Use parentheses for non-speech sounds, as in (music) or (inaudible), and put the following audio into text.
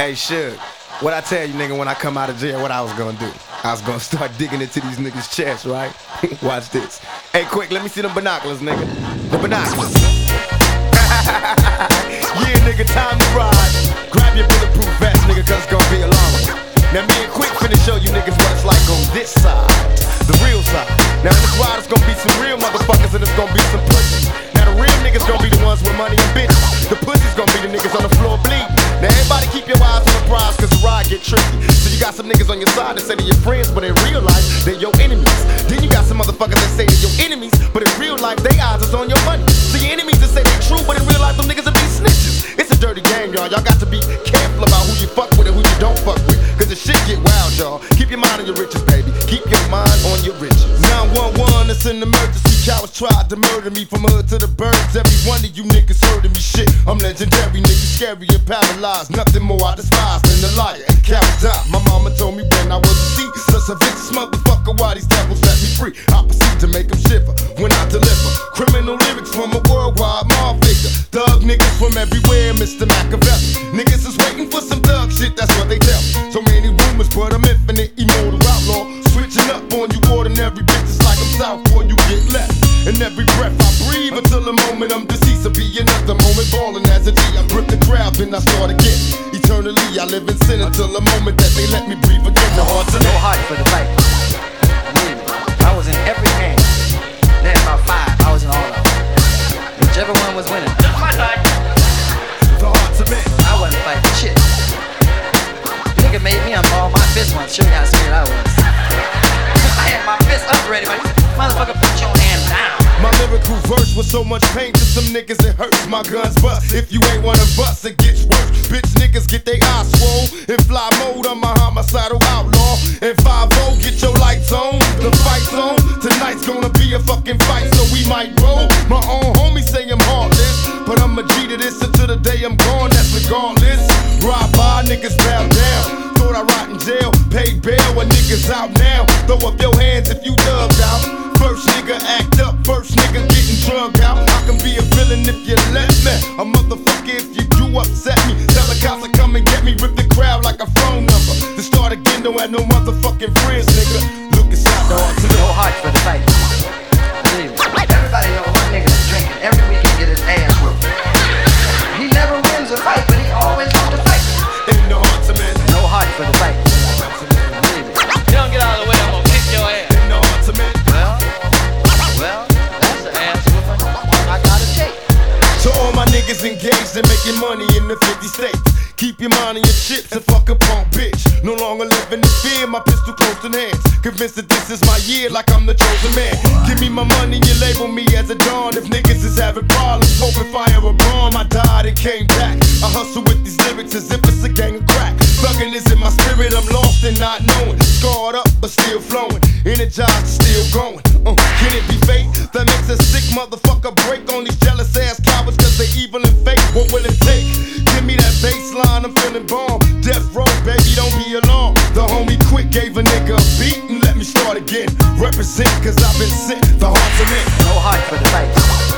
Hey, Suge, what I tell you, nigga, when I come out of jail, what I was gonna do? I was gonna (laughs) start digging into these niggas' chests, right? (laughs) Watch this. Hey, Quik, let me see them binoculars, nigga. The binoculars. (laughs) yeah, nigga, time to ride. Grab your bulletproof vest, nigga, cause it's gonna be a long one. Now, me and Quik finna show you niggas what it's like on this side, the real side. Now, this ride, it's gonna be some real motherfuckers and it's gonna be some pussies. Now, the real niggas gonna be the ones with money and bitches. The pussies gonna be the niggas on the floor bleeding. Your eyes on the prize, cause the ride get tricky. So, you got some niggas on your side that say they're your friends, but in real life, they're your enemies. Then, you got some motherfuckers that say they're your enemies, but in real life, they eyes is on your money. So, your enemies that say they true, but in real life, them niggas will be snitches. It's a dirty game, y'all. Y'all got to be careful about who you fuck with and who you don't fuck with. Cause the shit get wild, y'all. Keep your mind on your riches, it's an emergency. Cowards tried to murder me from hood to the birds. Every one of you niggas heard of me shit. I'm legendary, nigga, scary and paralyzed. Nothing more I despise than the liar and coward. My mama told me when I was a seed. Such a vicious motherfucker, why these devils set me free? I proceed to make them shiver when I deliver. Criminal lyrics from a worldwide mob figure. Thug niggas from everywhere, Mr. Machiavelli. Niggas is waiting for some thug shit, that's what they tell me. So many rumors, but I'm infinite, immortal outlaw. Switching up on you moment I'm deceased, will be another moment balling as a G. I rip the crowd, then I start again. Eternally, I live in sin until the moment that they let me breathe again. The heart to No heart for the fight. Believe me, I was in every game. Then about five, I was in all of them. Whichever one was winning. the heart to man. I wasn't fighting shit. Nigga made me unball my fist once. Show you how scared I was. (laughs) I had my fist up ready, but he motherfucker, put your hand down. My lyrical verse was so much pain to some niggas it hurts. My guns bust. If you ain't one of us, it gets worse. Bitch niggas get they eyes swole. In fly mode, I'm a homicidal outlaw. In 5 get your lights on. The fight's on. Tonight's gonna be a fucking fight, so we might roll. My own homie say I'm heartless. But I'm a G to this until the day I'm gone, that's regardless. Ride by, niggas bow down. Thought I rot in jail, paid bail when niggas out now. Throw up your hands if you dubbed out. First nigga act up, first drugged out. I can be a villain if you let me. A motherfucker if you do upset me. Tell the cops to come and get me, rip the crowd like a phone number. To start again, don't have no motherfucking friends, nigga. Look inside the heart to the No heart for the fight. Engaged in making money in the 50 states. Keep your mind on your chips and fuck a punk bitch. No longer living in fear, my pistol close in hands. Convinced that this is my year, like I'm the chosen man. Give me my money, you label me as a dawn. If niggas is having problems, open fire a bomb. I died and came back. I hustle with these lyrics as if it's a gang of crack. Thuggin' is in my spirit, I'm lost and not knowing. Scarred up, but still flowing. Energized, still going. Uh, can it be fate that makes us sick feeling bomb. Death row, baby, don't be alarmed. The homie Quik gave a nigga a beat and let me start again. Represent, cause I've been sent. The heart's a. No heart for the fight.